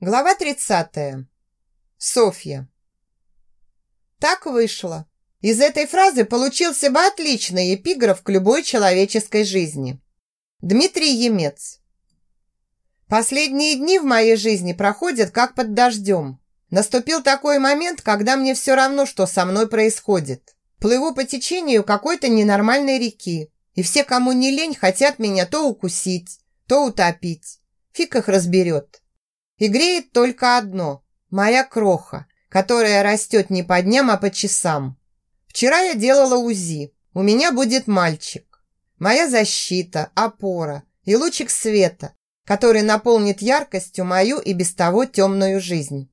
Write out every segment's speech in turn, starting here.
Глава 30. Софья. Так вышло. Из этой фразы получился бы отличный эпиграф к любой человеческой жизни. Дмитрий Емец. Последние дни в моей жизни проходят как под дождем. Наступил такой момент, когда мне все равно, что со мной происходит. Плыву по течению какой-то ненормальной реки, и все, кому не лень, хотят меня то укусить, то утопить. Фиг их разберет. И греет только одно – моя кроха, которая растет не по дням, а по часам. Вчера я делала УЗИ. У меня будет мальчик. Моя защита, опора и лучик света, который наполнит яркостью мою и без того темную жизнь.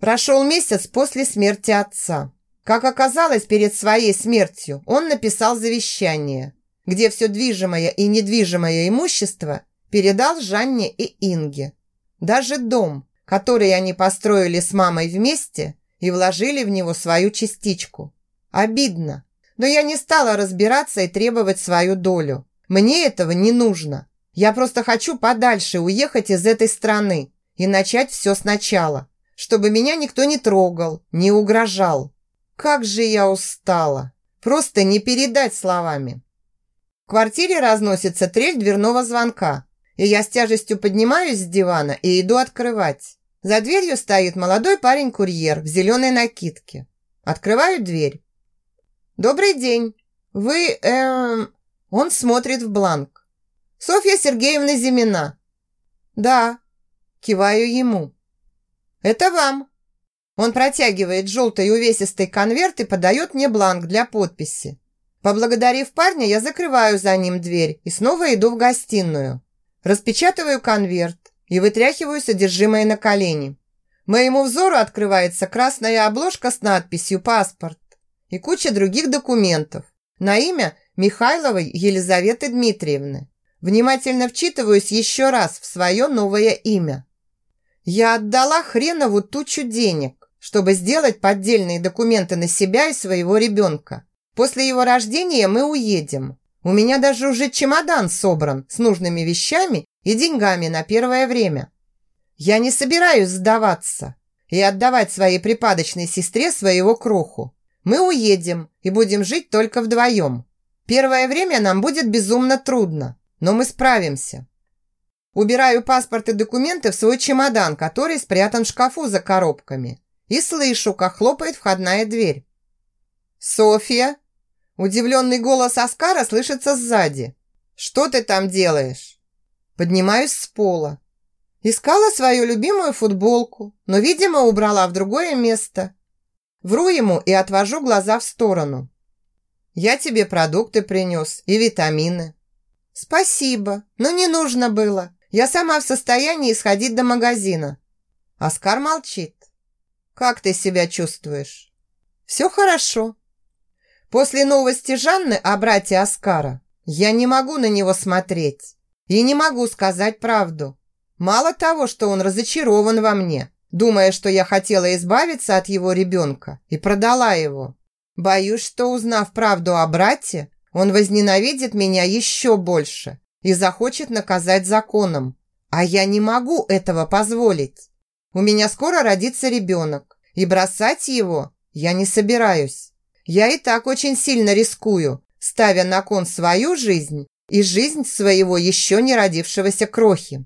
Прошел месяц после смерти отца. Как оказалось, перед своей смертью он написал завещание, где все движимое и недвижимое имущество передал Жанне и Инге. Даже дом, который они построили с мамой вместе и вложили в него свою частичку. Обидно, но я не стала разбираться и требовать свою долю. Мне этого не нужно. Я просто хочу подальше уехать из этой страны и начать все сначала, чтобы меня никто не трогал, не угрожал. Как же я устала! Просто не передать словами. В квартире разносится трель дверного звонка, и я с тяжестью поднимаюсь с дивана и иду открывать. За дверью стоит молодой парень-курьер в зеленой накидке. Открываю дверь. «Добрый день. Вы, эм...» Он смотрит в бланк. «Софья Сергеевна Зимина». «Да». Киваю ему. «Это вам». Он протягивает желтый увесистый конверт и подает мне бланк для подписи. Поблагодарив парня, я закрываю за ним дверь и снова иду в гостиную. Распечатываю конверт и вытряхиваю содержимое на колени. Моему взору открывается красная обложка с надписью «Паспорт» и куча других документов на имя Михайловой Елизаветы Дмитриевны. Внимательно вчитываюсь еще раз в свое новое имя. Я отдала хренову тучу денег, чтобы сделать поддельные документы на себя и своего ребенка. После его рождения мы уедем. У меня даже уже чемодан собран с нужными вещами и деньгами на первое время. Я не собираюсь сдаваться и отдавать своей припадочной сестре своего кроху. Мы уедем и будем жить только вдвоем. Первое время нам будет безумно трудно, но мы справимся. Убираю паспорт и документы в свой чемодан, который спрятан в шкафу за коробками. И слышу, как хлопает входная дверь. «Софья!» Удивленный голос Оскара слышится сзади. «Что ты там делаешь?» Поднимаюсь с пола. Искала свою любимую футболку, но, видимо, убрала в другое место. Вру ему и отвожу глаза в сторону. «Я тебе продукты принес и витамины». «Спасибо, но не нужно было. Я сама в состоянии сходить до магазина». Оскар молчит. «Как ты себя чувствуешь?» «Все хорошо. После новости Жанны о брате Оскара я не могу на него смотреть и не могу сказать правду. Мало того, что он разочарован во мне, думая, что я хотела избавиться от его ребенка и продала его. Боюсь, что, узнав правду о брате, он возненавидит меня еще больше и захочет наказать законом. А я не могу этого позволить. У меня скоро родится ребенок, и бросать его я не собираюсь. Я и так очень сильно рискую, ставя на кон свою жизнь и жизнь своего еще не родившегося крохи.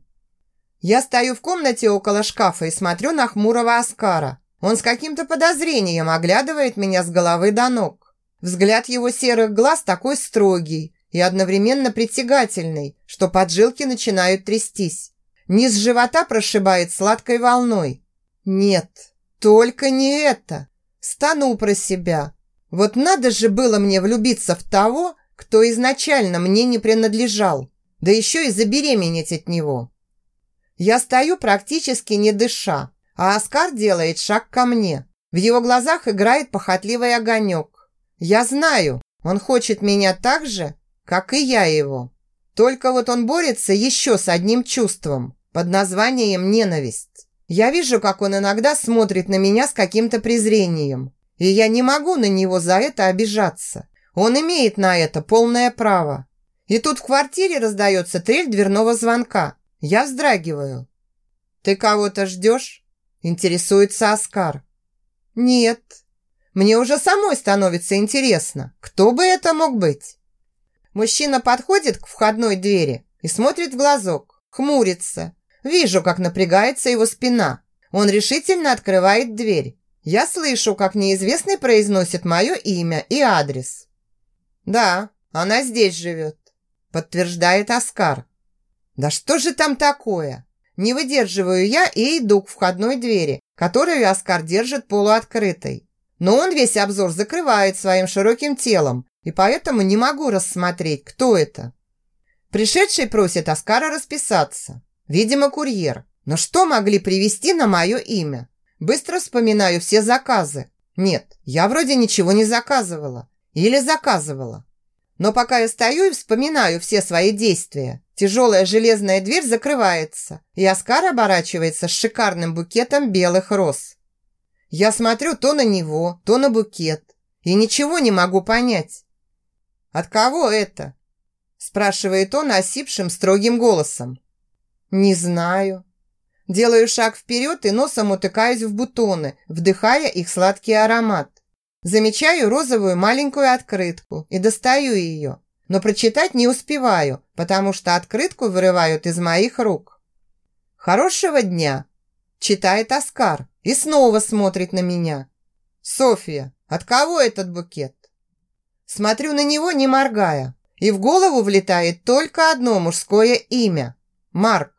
Я стою в комнате около шкафа и смотрю на хмурого Оскара. Он с каким-то подозрением оглядывает меня с головы до ног. Взгляд его серых глаз такой строгий и одновременно притягательный, что поджилки начинают трястись. Низ живота прошибает сладкой волной. Нет, только не это. Стану про себя. Вот надо же было мне влюбиться в того, кто изначально мне не принадлежал, да еще и забеременеть от него. Я стою практически не дыша, а Оскар делает шаг ко мне. В его глазах играет похотливый огонек. Я знаю, он хочет меня так же, как и я его. Только вот он борется еще с одним чувством под названием ненависть. Я вижу, как он иногда смотрит на меня с каким-то презрением, и я не могу на него за это обижаться. Он имеет на это полное право. И тут в квартире раздается трель дверного звонка. Я вздрагиваю. «Ты кого-то ждешь?» – интересуется Оскар. «Нет. Мне уже самой становится интересно, кто бы это мог быть?» Мужчина подходит к входной двери и смотрит в глазок, хмурится. Вижу, как напрягается его спина. Он решительно открывает дверь. Я слышу, как неизвестный произносит мое имя и адрес. «Да, она здесь живет», – подтверждает Оскар. «Да что же там такое?» Не выдерживаю я и иду к входной двери, которую Оскар держит полуоткрытой. Но он весь обзор закрывает своим широким телом, и поэтому не могу рассмотреть, кто это. Пришедший просит Оскара расписаться. Видимо, курьер. Но что могли привезти на мое имя? Быстро вспоминаю все заказы. Нет, я вроде ничего не заказывала. Или заказывала. Но пока я стою и вспоминаю все свои действия, тяжелая железная дверь закрывается, и Оскар оборачивается с шикарным букетом белых роз. Я смотрю то на него, то на букет, и ничего не могу понять. «От кого это?» спрашивает он осипшим строгим голосом. «Не знаю». Делаю шаг вперед и носом утыкаюсь в бутоны, вдыхая их сладкий аромат. Замечаю розовую маленькую открытку и достаю ее, но прочитать не успеваю, потому что открытку вырывают из моих рук. «Хорошего дня!» – читает Оскар и снова смотрит на меня. «Софья, от кого этот букет?» Смотрю на него, не моргая, и в голову влетает только одно мужское имя – Марк.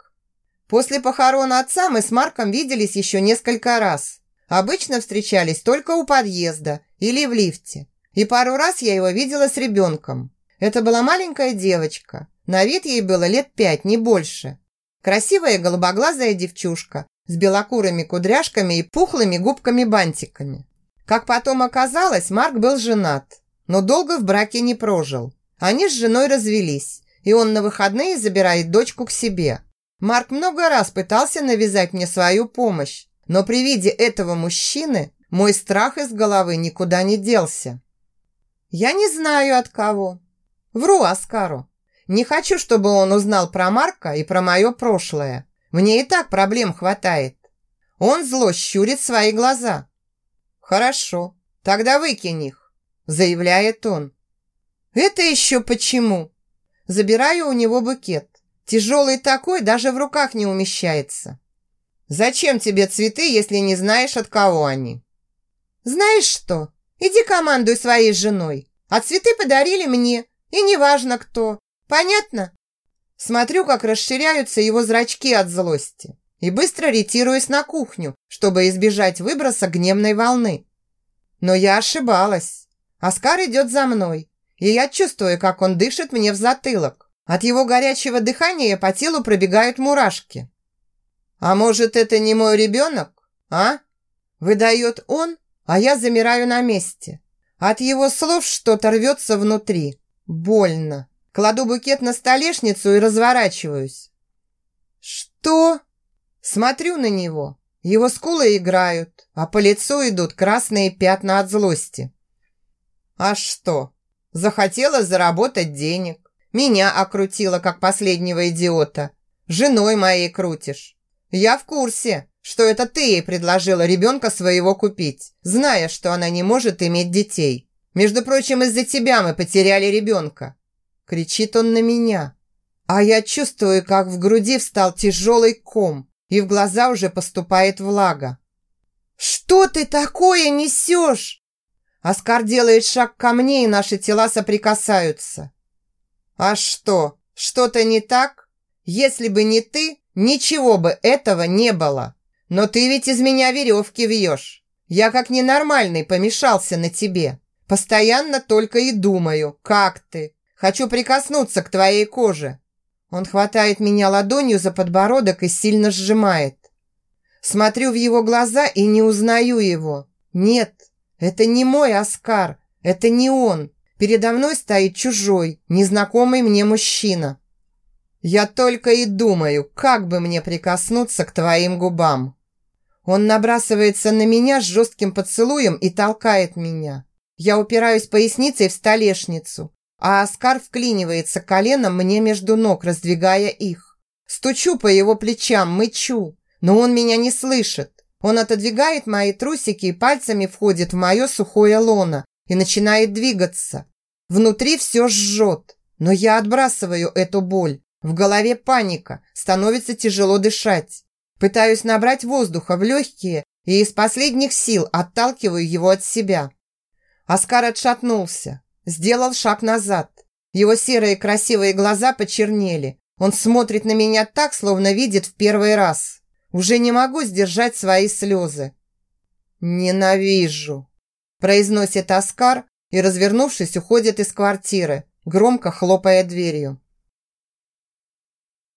После похорон отца мы с Марком виделись еще несколько раз. Обычно встречались только у подъезда или в лифте. И пару раз я его видела с ребенком. Это была маленькая девочка. На вид ей было лет пять, не больше. Красивая голубоглазая девчушка с белокурыми кудряшками и пухлыми губками-бантиками. Как потом оказалось, Марк был женат, но долго в браке не прожил. Они с женой развелись, и он на выходные забирает дочку к себе. Марк много раз пытался навязать мне свою помощь, но при виде этого мужчины мой страх из головы никуда не делся. Я не знаю от кого. Вру Оскару. Не хочу, чтобы он узнал про Марка и про мое прошлое. Мне и так проблем хватает. Он зло щурит свои глаза. Хорошо, тогда выкинь их, заявляет он. Это еще почему? Забираю у него букет. Тяжелый такой, даже в руках не умещается. Зачем тебе цветы, если не знаешь, от кого они? Знаешь что? Иди командуй своей женой. А цветы подарили мне, и неважно кто. Понятно? Смотрю, как расширяются его зрачки от злости и быстро ретируюсь на кухню, чтобы избежать выброса гневной волны. Но я ошибалась. Оскар идет за мной, и я чувствую, как он дышит мне в затылок. От его горячего дыхания по телу пробегают мурашки. «А может, это не мой ребенок, а?» Выдает он, а я замираю на месте. От его слов что-то рвется внутри. Больно. Кладу букет на столешницу и разворачиваюсь. «Что?» Смотрю на него. Его скулы играют, а по лицу идут красные пятна от злости. «А что? Захотела заработать денег. Меня окрутила, как последнего идиота. Женой моей крутишь. «Я в курсе, что это ты ей предложила ребенка своего купить, зная, что она не может иметь детей. Между прочим, из-за тебя мы потеряли ребенка». Кричит он на меня. А я чувствую, как в груди встал тяжелый ком, и в глаза уже поступает влага. «Что ты такое несешь?» Оскар делает шаг ко мне, и наши тела соприкасаются. «А что, что-то не так? Если бы не ты, Ничего бы этого не было. Но ты ведь из меня веревки вьешь. Я как ненормальный помешался на тебе. Постоянно только и думаю, как ты. Хочу прикоснуться к твоей коже. Он хватает меня ладонью за подбородок и сильно сжимает. Смотрю в его глаза и не узнаю его. Нет, это не мой Оскар, это не он. Передо мной стоит чужой, незнакомый мне мужчина. Я только и думаю, как бы мне прикоснуться к твоим губам. Он набрасывается на меня с жестким поцелуем и толкает меня. Я упираюсь поясницей в столешницу, а Оскар вклинивается коленом мне между ног, раздвигая их. Стучу по его плечам, мычу, но он меня не слышит. Он отодвигает мои трусики и пальцами входит в мое сухое лоно и начинает двигаться. Внутри все жжет, но я отбрасываю эту боль. В голове паника, становится тяжело дышать. Пытаюсь набрать воздуха в легкие и из последних сил отталкиваю его от себя. Оскар отшатнулся, сделал шаг назад. Его серые красивые глаза почернели. Он смотрит на меня так, словно видит в первый раз. Уже не могу сдержать свои слезы. «Ненавижу», – произносит Оскар и, развернувшись, уходит из квартиры, громко хлопая дверью.